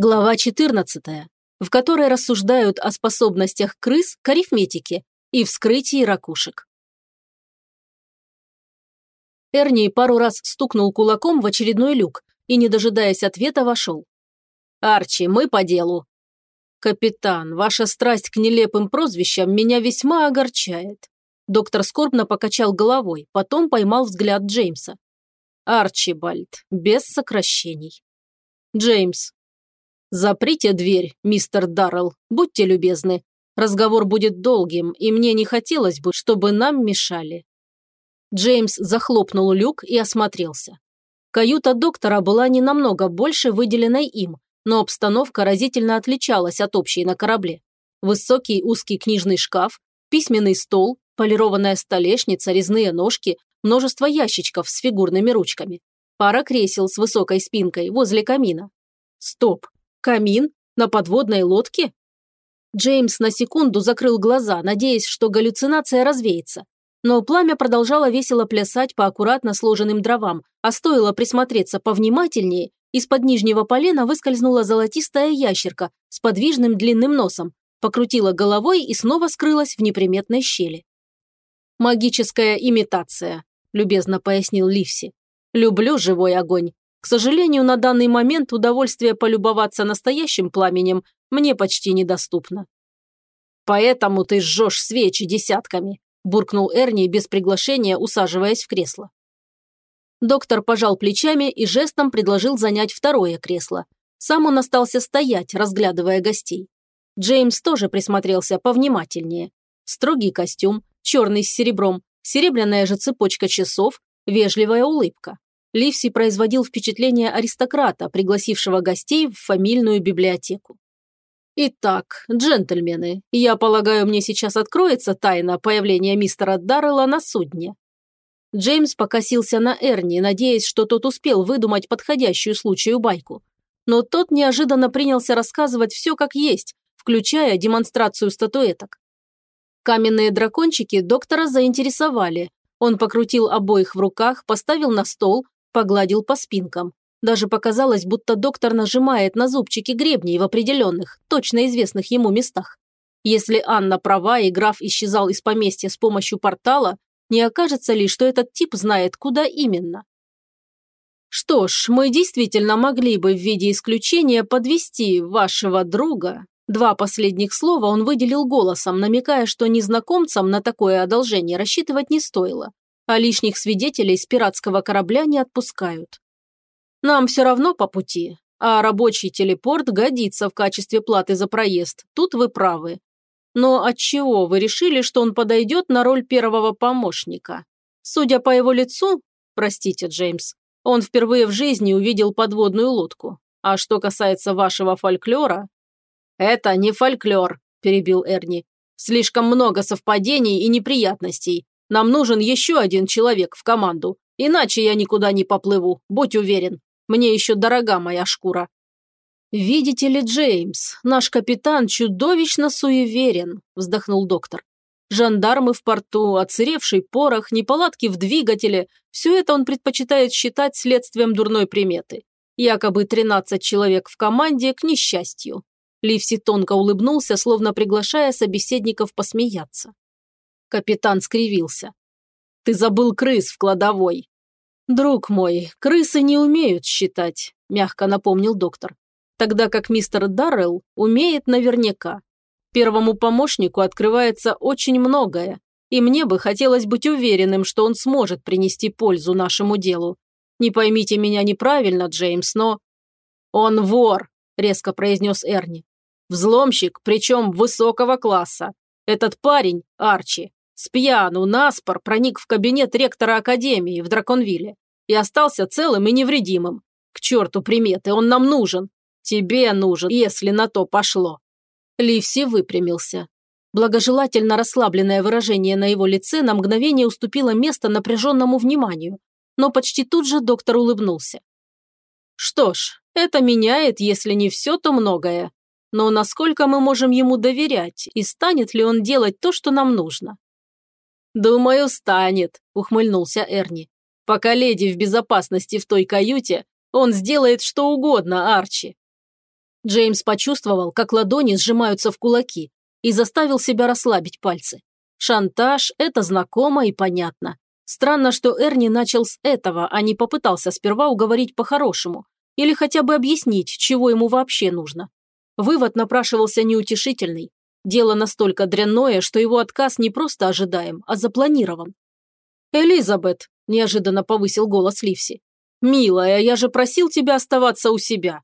Глава 14, в которой рассуждают о способностях крыс к арифметике и вскрытии ракушек. Эрни пару раз стукнул кулаком в очередной люк и, не дожидаясь ответа, вошел. «Арчи, мы по делу». «Капитан, ваша страсть к нелепым прозвищам меня весьма огорчает». Доктор скорбно покачал головой, потом поймал взгляд Джеймса. «Арчибальд, без сокращений». «Джеймс, «Заприте дверь, мистер Даррелл, будьте любезны. Разговор будет долгим, и мне не хотелось бы, чтобы нам мешали». Джеймс захлопнул люк и осмотрелся. Каюта доктора была не намного больше выделенной им, но обстановка разительно отличалась от общей на корабле. Высокий узкий книжный шкаф, письменный стол, полированная столешница, резные ножки, множество ящичков с фигурными ручками, пара кресел с высокой спинкой возле камина. Стоп, Камин? На подводной лодке? Джеймс на секунду закрыл глаза, надеясь, что галлюцинация развеется. Но пламя продолжало весело плясать по аккуратно сложенным дровам, а стоило присмотреться повнимательнее, из-под нижнего полена выскользнула золотистая ящерка с подвижным длинным носом, покрутила головой и снова скрылась в неприметной щели. «Магическая имитация», – любезно пояснил Ливси. «Люблю живой огонь. К сожалению, на данный момент удовольствие полюбоваться настоящим пламенем мне почти недоступно. «Поэтому ты жжешь свечи десятками», – буркнул Эрни без приглашения, усаживаясь в кресло. Доктор пожал плечами и жестом предложил занять второе кресло. Сам он остался стоять, разглядывая гостей. Джеймс тоже присмотрелся повнимательнее. Строгий костюм, черный с серебром, серебряная же цепочка часов, вежливая улыбка. Ливси производил впечатление аристократа, пригласившего гостей в фамильную библиотеку. Итак, джентльмены, я полагаю, мне сейчас откроется тайна появления мистера Даррелла на судне. Джеймс покосился на Эрни, надеясь, что тот успел выдумать подходящую случаю байку. Но тот неожиданно принялся рассказывать все как есть, включая демонстрацию статуэток. Каменные дракончики доктора заинтересовали. Он покрутил обоих в руках, поставил на стол, Погладил по спинкам. Даже показалось, будто доктор нажимает на зубчики гребней в определенных, точно известных ему местах. Если Анна права и граф исчезал из поместья с помощью портала, не окажется ли, что этот тип знает, куда именно? Что ж, мы действительно могли бы в виде исключения подвести вашего друга. Два последних слова он выделил голосом, намекая, что незнакомцам на такое одолжение рассчитывать не стоило а лишних свидетелей с пиратского корабля не отпускают. Нам все равно по пути, а рабочий телепорт годится в качестве платы за проезд, тут вы правы. Но отчего вы решили, что он подойдет на роль первого помощника? Судя по его лицу, простите, Джеймс, он впервые в жизни увидел подводную лодку. А что касается вашего фольклора... Это не фольклор, перебил Эрни. Слишком много совпадений и неприятностей, нам нужен еще один человек в команду, иначе я никуда не поплыву, будь уверен. Мне еще дорога моя шкура». «Видите ли, Джеймс, наш капитан чудовищно суеверен», – вздохнул доктор. «Жандармы в порту, оцаревший порох, неполадки в двигателе – все это он предпочитает считать следствием дурной приметы. Якобы 13 человек в команде к несчастью». Ливси тонко улыбнулся, словно приглашая собеседников посмеяться. Капитан скривился. «Ты забыл крыс в кладовой». «Друг мой, крысы не умеют считать», – мягко напомнил доктор. «Тогда как мистер Даррелл умеет наверняка. Первому помощнику открывается очень многое, и мне бы хотелось быть уверенным, что он сможет принести пользу нашему делу. Не поймите меня неправильно, Джеймс, но...» «Он вор», – резко произнес Эрни. «Взломщик, причем высокого класса. Этот парень, Арчи, Спьяну наспор проник в кабинет ректора Академии в Драконвилле и остался целым и невредимым. К черту приметы, он нам нужен. Тебе нужен, если на то пошло. Ливси выпрямился. Благожелательно расслабленное выражение на его лице на мгновение уступило место напряженному вниманию, но почти тут же доктор улыбнулся. Что ж, это меняет, если не все, то многое. Но насколько мы можем ему доверять, и станет ли он делать то, что нам нужно? «Думаю, станет», – ухмыльнулся Эрни. «Пока леди в безопасности в той каюте, он сделает что угодно, Арчи». Джеймс почувствовал, как ладони сжимаются в кулаки, и заставил себя расслабить пальцы. Шантаж – это знакомо и понятно. Странно, что Эрни начал с этого, а не попытался сперва уговорить по-хорошему или хотя бы объяснить, чего ему вообще нужно. Вывод напрашивался неутешительный. Дело настолько дрянное, что его отказ не просто ожидаем, а запланирован. «Элизабет», – неожиданно повысил голос Ливси, – «милая, я же просил тебя оставаться у себя».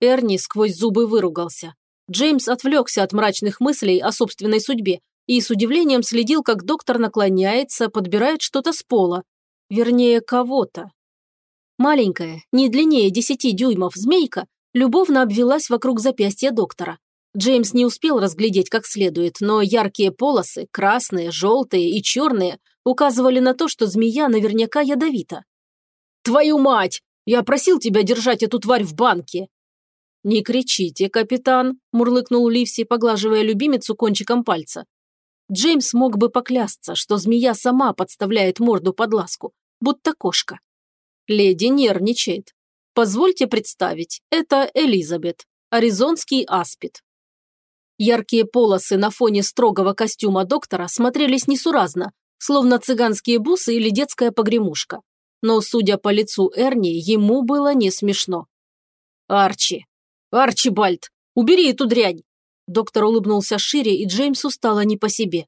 Эрни сквозь зубы выругался. Джеймс отвлекся от мрачных мыслей о собственной судьбе и с удивлением следил, как доктор наклоняется, подбирает что-то с пола. Вернее, кого-то. Маленькая, не длиннее десяти дюймов змейка, любовно обвелась вокруг запястья доктора. Джеймс не успел разглядеть как следует, но яркие полосы, красные, желтые и черные, указывали на то, что змея наверняка ядовита. «Твою мать! Я просил тебя держать эту тварь в банке!» «Не кричите, капитан», – мурлыкнул Ливси, поглаживая любимицу кончиком пальца. Джеймс мог бы поклясться, что змея сама подставляет морду под ласку, будто кошка. Леди нервничает. Позвольте представить, это Элизабет, аризонский аспид. Яркие полосы на фоне строгого костюма доктора смотрелись несуразно, словно цыганские бусы или детская погремушка. Но, судя по лицу Эрни, ему было не смешно. «Арчи, «Арчибальд, убери эту дрянь!» Доктор улыбнулся шире, и Джеймсу стало не по себе.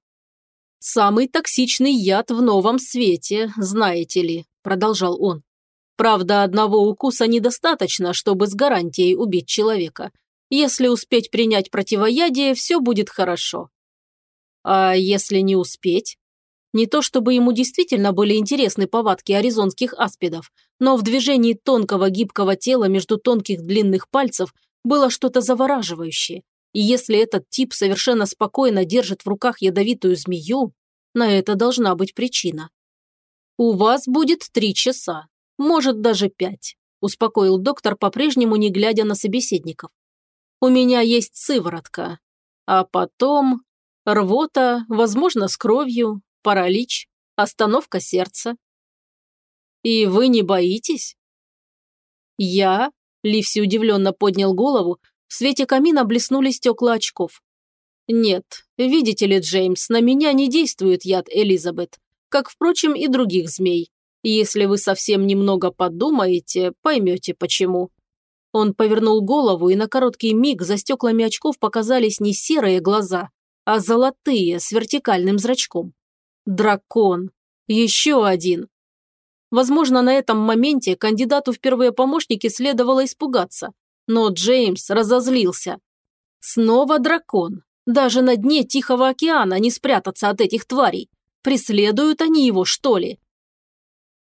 «Самый токсичный яд в новом свете, знаете ли», – продолжал он. «Правда, одного укуса недостаточно, чтобы с гарантией убить человека. Если успеть принять противоядие, все будет хорошо». «А если не успеть?» Не то чтобы ему действительно были интересны повадки аризонских аспидов, но в движении тонкого гибкого тела между тонких длинных пальцев было что-то завораживающее. И если этот тип совершенно спокойно держит в руках ядовитую змею, на это должна быть причина. «У вас будет три часа, может даже пять», успокоил доктор, по-прежнему не глядя на собеседников. «У меня есть сыворотка, а потом рвота, возможно, с кровью, паралич, остановка сердца». «И вы не боитесь?» «Я Ливси удивленно поднял голову, в свете камина блеснули стекла очков. «Нет, видите ли, Джеймс, на меня не действует яд Элизабет, как, впрочем, и других змей. Если вы совсем немного подумаете, поймете, почему». Он повернул голову, и на короткий миг за стеклами очков показались не серые глаза, а золотые, с вертикальным зрачком. Дракон. Еще один. Возможно, на этом моменте кандидату в первые помощники следовало испугаться. Но Джеймс разозлился. Снова дракон. Даже на дне Тихого океана не спрятаться от этих тварей. Преследуют они его, что ли?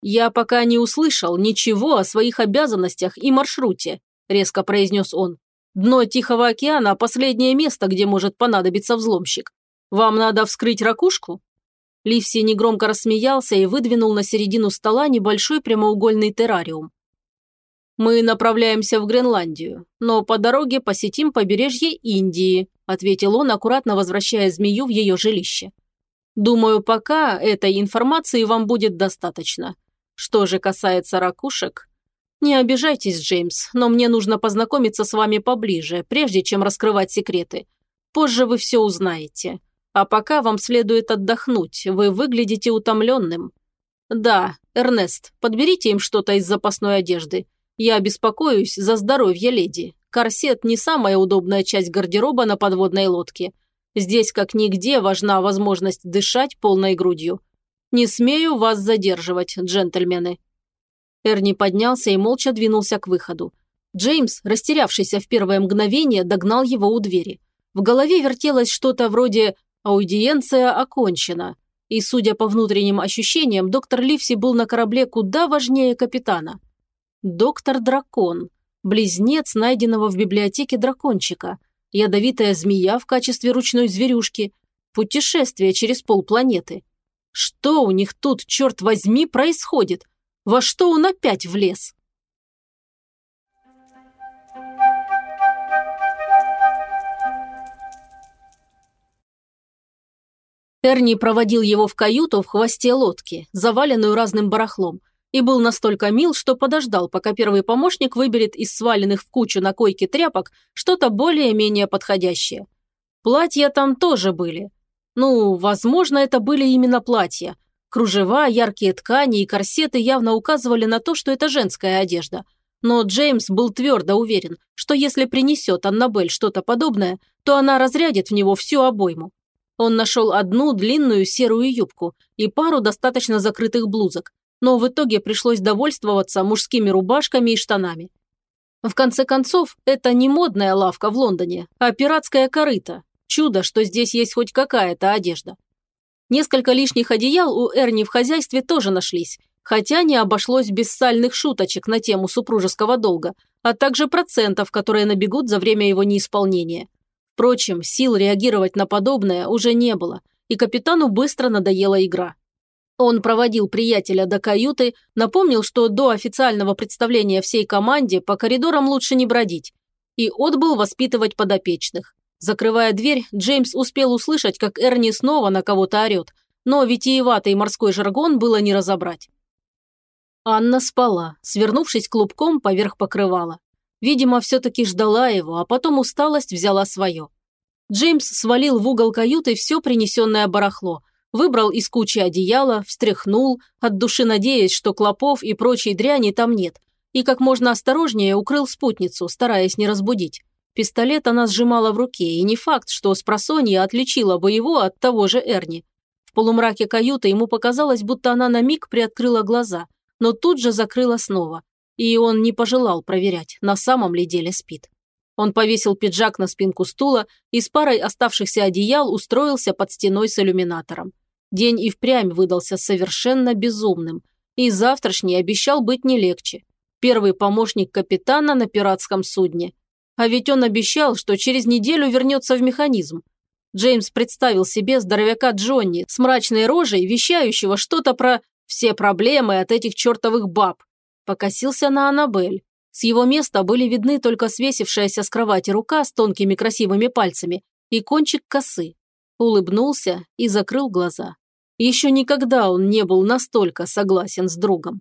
«Я пока не услышал ничего о своих обязанностях и маршруте», резко произнес он. «Дно Тихого океана – последнее место, где может понадобиться взломщик. Вам надо вскрыть ракушку?» Ливси негромко рассмеялся и выдвинул на середину стола небольшой прямоугольный террариум. «Мы направляемся в Гренландию, но по дороге посетим побережье Индии», ответил он, аккуратно возвращая змею в ее жилище. «Думаю, пока этой информации вам будет достаточно. Что же касается ракушек...» «Не обижайтесь, Джеймс, но мне нужно познакомиться с вами поближе, прежде чем раскрывать секреты. Позже вы все узнаете. А пока вам следует отдохнуть, вы выглядите утомленным. Да, Эрнест, подберите им что-то из запасной одежды. Я беспокоюсь за здоровье леди. Корсет не самая удобная часть гардероба на подводной лодке. Здесь как нигде важна возможность дышать полной грудью. Не смею вас задерживать, джентльмены». Эрни поднялся и молча двинулся к выходу. Джеймс, растерявшийся в первое мгновение, догнал его у двери. В голове вертелось что-то вроде Аудиенция окончена, и, судя по внутренним ощущениям, доктор Ливси был на корабле куда важнее капитана. Доктор-дракон, близнец найденного в библиотеке дракончика, ядовитая змея в качестве ручной зверюшки, путешествие через полпланеты. Что у них тут, черт возьми, происходит? Во что он опять влез? Эрни проводил его в каюту в хвосте лодки, заваленную разным барахлом, и был настолько мил, что подождал, пока первый помощник выберет из сваленных в кучу на койке тряпок что-то более-менее подходящее. Платья там тоже были. Ну, возможно, это были именно платья. Кружева, яркие ткани и корсеты явно указывали на то, что это женская одежда. Но Джеймс был твердо уверен, что если принесет Аннабель что-то подобное, то она разрядит в него всю обойму. Он нашел одну длинную серую юбку и пару достаточно закрытых блузок, но в итоге пришлось довольствоваться мужскими рубашками и штанами. В конце концов, это не модная лавка в Лондоне, а пиратская корыта. Чудо, что здесь есть хоть какая-то одежда. Несколько лишних одеял у Эрни в хозяйстве тоже нашлись, хотя не обошлось без сальных шуточек на тему супружеского долга, а также процентов, которые набегут за время его неисполнения. Впрочем, сил реагировать на подобное уже не было, и капитану быстро надоела игра. Он проводил приятеля до каюты, напомнил, что до официального представления всей команде по коридорам лучше не бродить, и отбыл воспитывать подопечных. Закрывая дверь, Джеймс успел услышать, как Эрни снова на кого-то орет, но витиеватый морской жаргон было не разобрать. Анна спала, свернувшись клубком поверх покрывала. Видимо, все-таки ждала его, а потом усталость взяла свое. Джеймс свалил в угол каюты все принесенное барахло, Выбрал из кучи одеяла, встряхнул, от души надеясь, что клопов и прочей дряни там нет, и как можно осторожнее укрыл спутницу, стараясь не разбудить. Пистолет она сжимала в руке, и не факт, что с просонья отличила бы его от того же Эрни. В полумраке каюты ему показалось, будто она на миг приоткрыла глаза, но тут же закрыла снова. И он не пожелал проверять, на самом ли деле спит. Он повесил пиджак на спинку стула и с парой оставшихся одеял устроился под стеной с иллюминатором. День и впрямь выдался совершенно безумным, и завтрашний обещал быть не легче. Первый помощник капитана на пиратском судне. А ведь он обещал, что через неделю вернется в механизм. Джеймс представил себе здоровяка Джонни с мрачной рожей, вещающего что-то про «все проблемы от этих чертовых баб». Покосился на Аннабель. С его места были видны только свесившаяся с кровати рука с тонкими красивыми пальцами и кончик косы. Улыбнулся и закрыл глаза. Еще никогда он не был настолько согласен с другом.